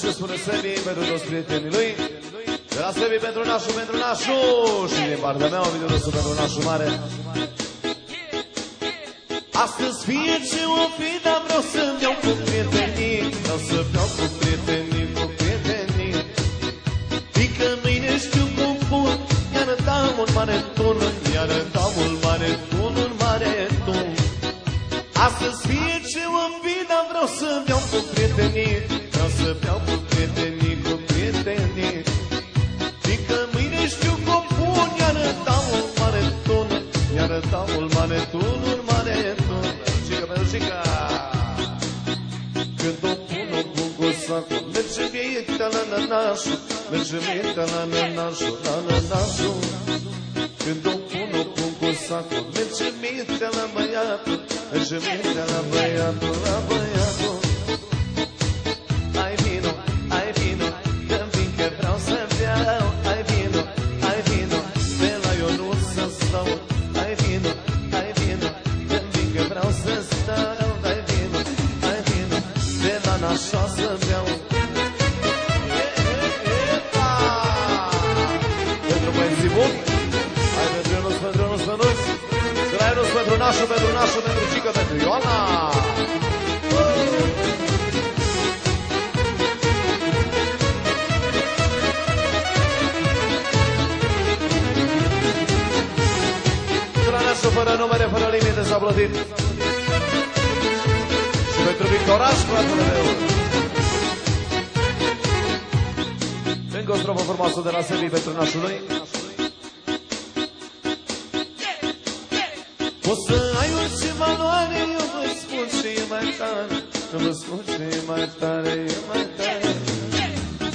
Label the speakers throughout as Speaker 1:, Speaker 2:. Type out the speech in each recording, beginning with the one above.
Speaker 1: ce spune Sebi pentru toți prietenii lui. De la Sebi pentru Nașu, pentru Nașu și din partea mea, un video pentru Nașu Mare. Astăzi fie ce o fi, dar vreau să-mi iau cu prietenii, vreau să vreau cu prietenii, cu prietenii. Fică mâine știu cum pun, iar dau un mare tun, iar dau un mare tun, un mare tun. Astăzi fie ce o fi, dar vreau să-mi iau cu prietenii, Când o pun, o pun cu sacul, merge mită la nănașul, merge mită la nănașul, la nănașul. Când o pun, să beau. Epa! Pentru băieții buni, hai pentru Ionuț, pentru Ionuț, pentru Ionuț. De la Ionuț pentru Nașu, pentru Nașu, pentru Cică, pentru Ioana. Tranașul fără numere, fără limite s-a plătit. Și pentru Victoraș, fratele meu. Încă o strofă frumoasă de la Sebi pentru nașul lui. Poți să ai orice valoare, eu vă spun ce e mai tare. Eu vă spun ce e mai tare, e mai tare.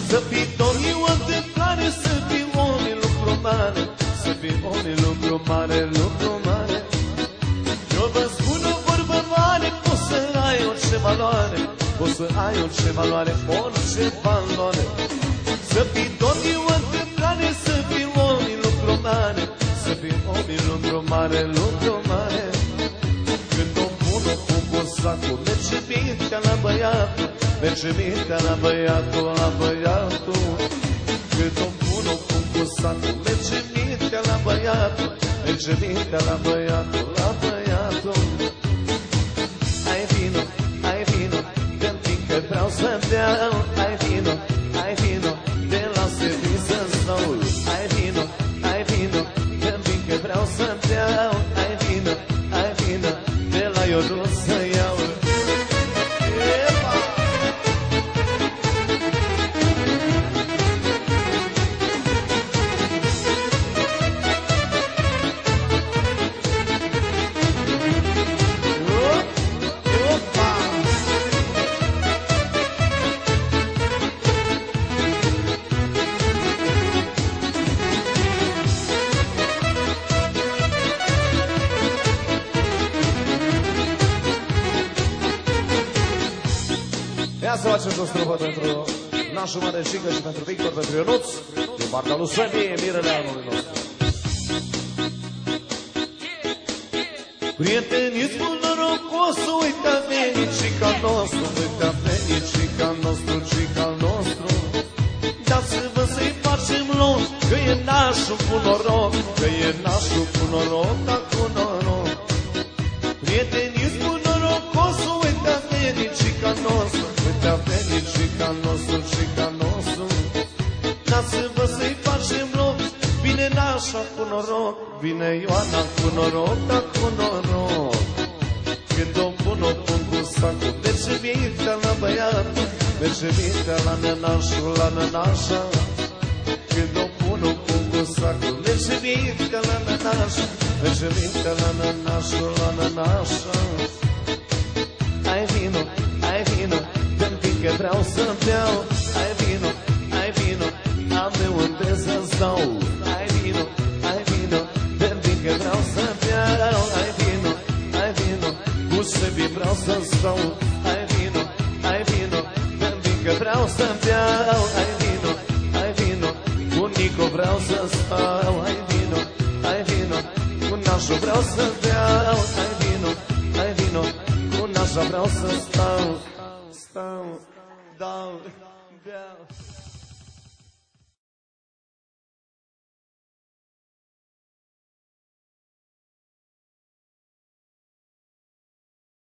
Speaker 1: Să fii om e o întâmplare, să fii om e lucru mare. Să fii om e lucru mare, lucru mare. Eu vă spun o vorbă mare, poți să ai orice valoare. Poți să ai orice valoare, orice valoare. Să fii om e o întâmplare, să fii om e lucru mare. Să fii om e lucru mare, lucru mare. Când o pun, o pun cu sacul, merge mintea la băiatul, merge mintea la băiatul, la băiatul. Când o pun, o pun cu sacul, merge mintea la băiatul, merge mintea la băiatul, la băiatul. Casă facem o strofă pentru nașul mare Șică și pentru Victor, pentru Ionuț, din partea lui Sonie, mirele anului nostru. Prietenii spun norocosul, uitați de nici ca nostru, uitați de nostru, vine Ioana cu noroc, da cu noroc. Când o pun, o pun cu sacul, merge mintea la băiat, merge mintea la nănașul, la nănașa. Când o pun, o pun cu sacul, merge mintea la nănașul, merge mintea la nănașul, la nănașa. Ai vino, ai vino, dă-mi pic că vreau să beau. Sebi vreau să stau. Ai vino, ai vino, dă-mi pic că vreau să beau. Ai vino, ai vino, cu Nico vreau să stau. Ai vino, ai vino, cu Nașu vreau să beau. Ai vino, ai vino, cu Nașa vreau să stau. Stau, dau, bea